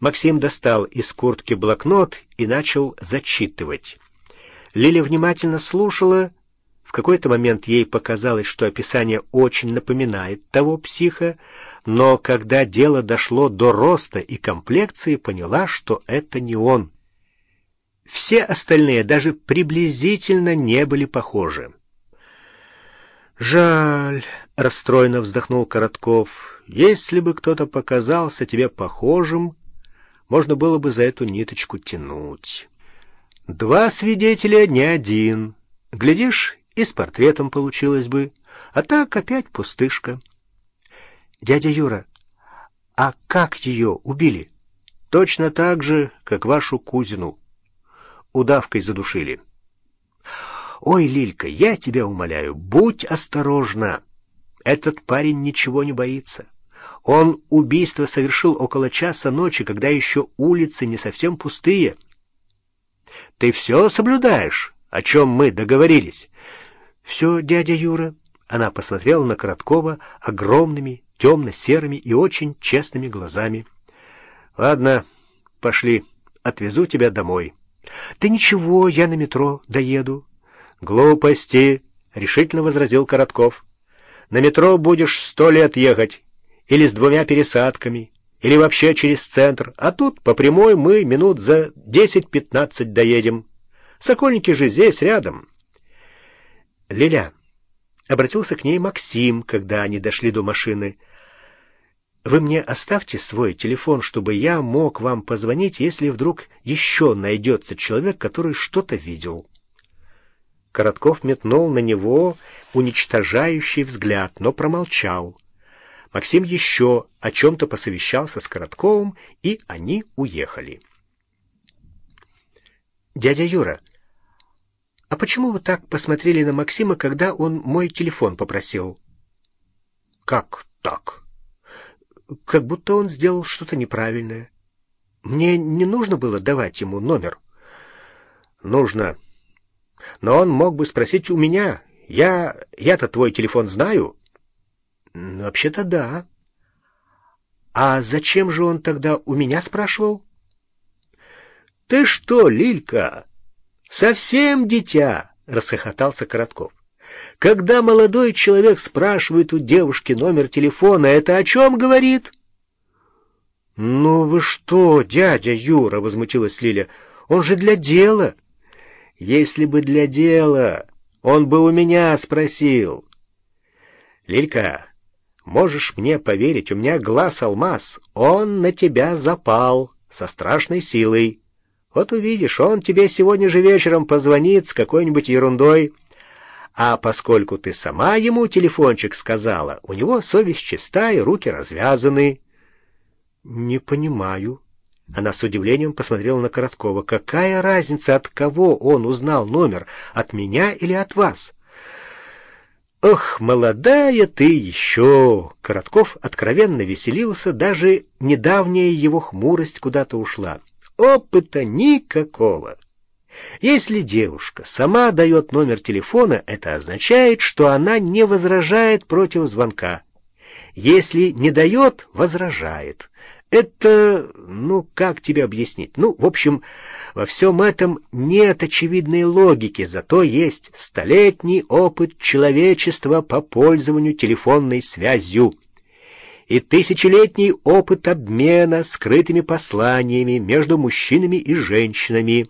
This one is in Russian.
Максим достал из куртки блокнот и начал зачитывать. Лиля внимательно слушала. В какой-то момент ей показалось, что описание очень напоминает того психа, но когда дело дошло до роста и комплекции, поняла, что это не он. Все остальные даже приблизительно не были похожи. «Жаль», — расстроенно вздохнул Коротков, — «если бы кто-то показался тебе похожим, можно было бы за эту ниточку тянуть. Два свидетеля не один. Глядишь, и с портретом получилось бы, а так опять пустышка». «Дядя Юра, а как ее убили?» «Точно так же, как вашу кузину. Удавкой задушили». «Ой, Лилька, я тебя умоляю, будь осторожна. Этот парень ничего не боится. Он убийство совершил около часа ночи, когда еще улицы не совсем пустые. Ты все соблюдаешь, о чем мы договорились?» «Все, дядя Юра». Она посмотрела на Короткова огромными, темно-серыми и очень честными глазами. «Ладно, пошли, отвезу тебя домой». «Да ничего, я на метро доеду». «Глупости!» — решительно возразил Коротков. «На метро будешь сто лет ехать, или с двумя пересадками, или вообще через центр, а тут по прямой мы минут за десять-пятнадцать доедем. Сокольники же здесь, рядом». «Лиля», — обратился к ней Максим, когда они дошли до машины, — «вы мне оставьте свой телефон, чтобы я мог вам позвонить, если вдруг еще найдется человек, который что-то видел». Коротков метнул на него уничтожающий взгляд, но промолчал. Максим еще о чем-то посовещался с Коротковым, и они уехали. «Дядя Юра, а почему вы так посмотрели на Максима, когда он мой телефон попросил?» «Как так?» «Как будто он сделал что-то неправильное. Мне не нужно было давать ему номер». «Нужно», но он мог бы спросить у меня. Я... Я-то твой телефон знаю. Вообще-то да. А зачем же он тогда у меня спрашивал? Ты что, Лилька, совсем дитя? Расхохотался Коротков. Когда молодой человек спрашивает у девушки номер телефона, это о чем говорит? «Ну вы что, дядя Юра!» — возмутилась Лиля. «Он же для дела!» Если бы для дела, он бы у меня спросил. Лилька, можешь мне поверить, у меня глаз алмаз, он на тебя запал со страшной силой. Вот увидишь, он тебе сегодня же вечером позвонит с какой-нибудь ерундой. А поскольку ты сама ему телефончик сказала, у него совесть чистая, руки развязаны. — Не понимаю, она с удивлением посмотрела на Короткова. «Какая разница, от кого он узнал номер? От меня или от вас?» «Ох, молодая ты еще!» Коротков откровенно веселился, даже недавняя его хмурость куда-то ушла. «Опыта никакого!» Если девушка сама дает номер телефона, это означает, что она не возражает против звонка. Если не дает, возражает. Это, ну, как тебе объяснить? Ну, в общем, во всем этом нет очевидной логики, зато есть столетний опыт человечества по пользованию телефонной связью и тысячелетний опыт обмена скрытыми посланиями между мужчинами и женщинами.